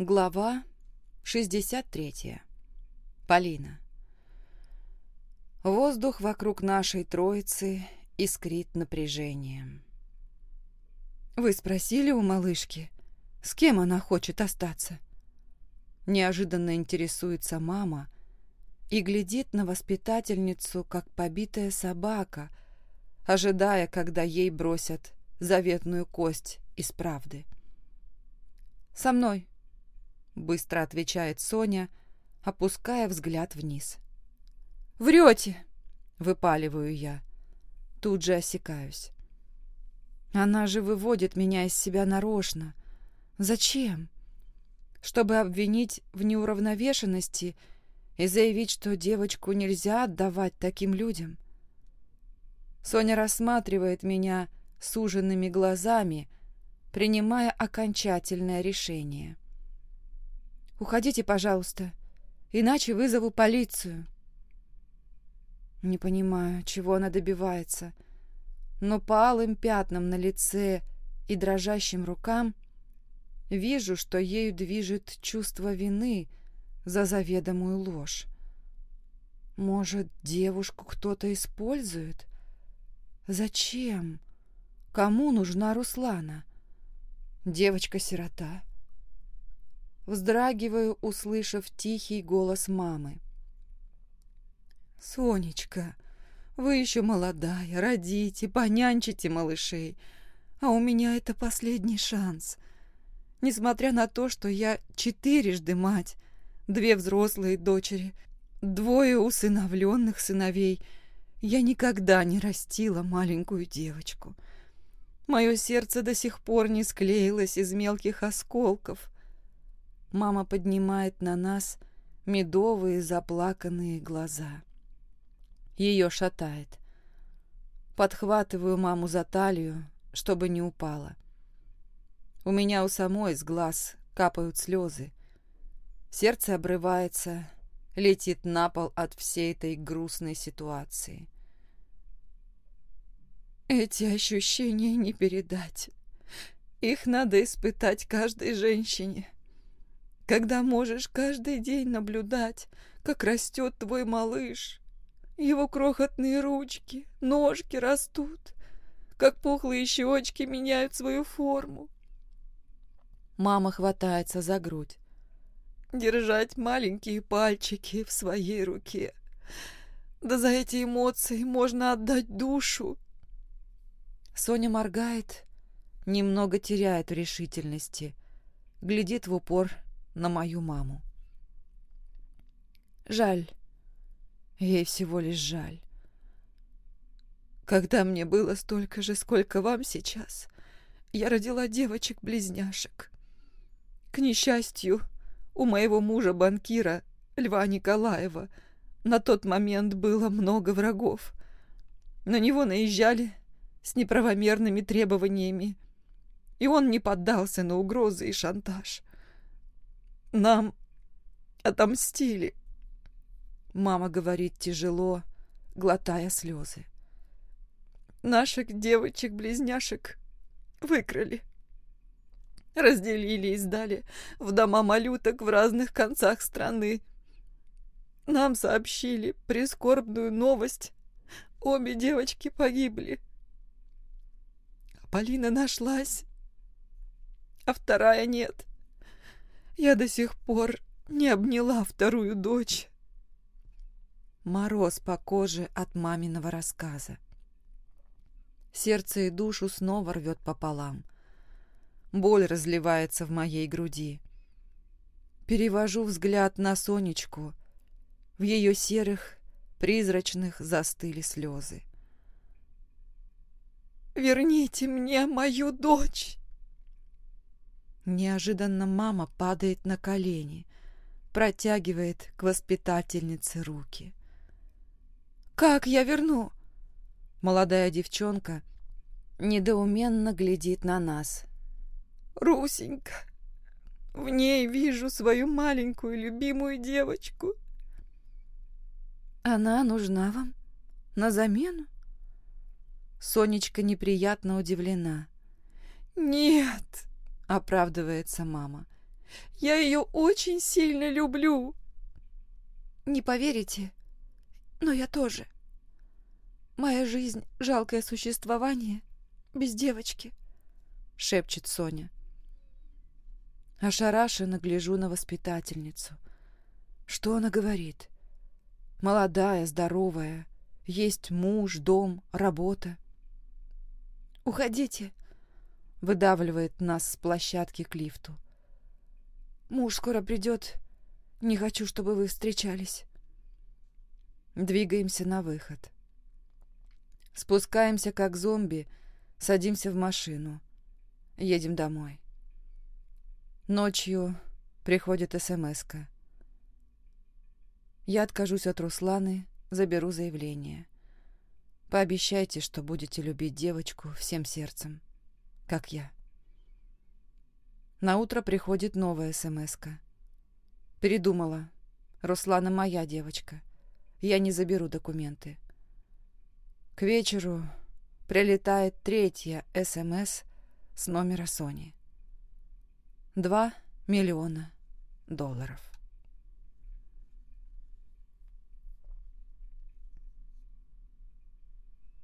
Глава 63. Полина. Воздух вокруг нашей троицы искрит напряжением. «Вы спросили у малышки, с кем она хочет остаться?» Неожиданно интересуется мама и глядит на воспитательницу, как побитая собака, ожидая, когда ей бросят заветную кость из правды. «Со мной», быстро отвечает Соня, опуская взгляд вниз. «Врете!» — выпаливаю я. Тут же осекаюсь. Она же выводит меня из себя нарочно. Зачем? Чтобы обвинить в неуравновешенности и заявить, что девочку нельзя отдавать таким людям. Соня рассматривает меня суженными глазами, принимая окончательное решение. — Уходите, пожалуйста, иначе вызову полицию. Не понимаю, чего она добивается, но по алым пятнам на лице и дрожащим рукам вижу, что ею движет чувство вины за заведомую ложь. Может, девушку кто-то использует? Зачем? Кому нужна Руслана? Девочка-сирота. Вздрагиваю, услышав тихий голос мамы. «Сонечка, вы еще молодая, родите, понянчите малышей, а у меня это последний шанс. Несмотря на то, что я четырежды мать, две взрослые дочери, двое усыновленных сыновей, я никогда не растила маленькую девочку. Мое сердце до сих пор не склеилось из мелких осколков. Мама поднимает на нас медовые заплаканные глаза. Ее шатает. Подхватываю маму за талию, чтобы не упала. У меня у самой с глаз капают слезы. Сердце обрывается, летит на пол от всей этой грустной ситуации. Эти ощущения не передать. Их надо испытать каждой женщине когда можешь каждый день наблюдать, как растет твой малыш. Его крохотные ручки, ножки растут, как пухлые щечки меняют свою форму. Мама хватается за грудь. Держать маленькие пальчики в своей руке. Да за эти эмоции можно отдать душу. Соня моргает, немного теряет решительности, глядит в упор на мою маму. Жаль. Ей всего лишь жаль. Когда мне было столько же, сколько вам сейчас, я родила девочек-близняшек. К несчастью, у моего мужа-банкира, Льва Николаева, на тот момент было много врагов. На него наезжали с неправомерными требованиями, и он не поддался на угрозы и шантаж. Нам отомстили. Мама говорит тяжело, глотая слезы. Наших девочек-близняшек выкрали. Разделили и сдали в дома малюток в разных концах страны. Нам сообщили прискорбную новость. Обе девочки погибли. Полина нашлась, а вторая нет. Я до сих пор не обняла вторую дочь. Мороз по коже от маминого рассказа. Сердце и душу снова рвет пополам. Боль разливается в моей груди. Перевожу взгляд на Сонечку. В ее серых, призрачных застыли слезы. «Верните мне мою дочь!» Неожиданно мама падает на колени, протягивает к воспитательнице руки. «Как я верну?» Молодая девчонка недоуменно глядит на нас. «Русенька, в ней вижу свою маленькую любимую девочку». «Она нужна вам на замену?» Сонечка неприятно удивлена. «Нет, оправдывается мама. Я ее очень сильно люблю. Не поверите, но я тоже. Моя жизнь — жалкое существование без девочки, — шепчет Соня. Ошарашенно гляжу на воспитательницу. Что она говорит? Молодая, здоровая, есть муж, дом, работа. «Уходите!» — выдавливает нас с площадки к лифту. «Муж скоро придет. Не хочу, чтобы вы встречались». Двигаемся на выход. Спускаемся, как зомби, садимся в машину. Едем домой. Ночью приходит смс -ка. Я откажусь от Русланы, заберу заявление. Пообещайте, что будете любить девочку всем сердцем, как я. На утро приходит новая смс -ка. Передумала. Руслана моя девочка. Я не заберу документы. К вечеру прилетает третья СМС с номера Сони. Два миллиона долларов.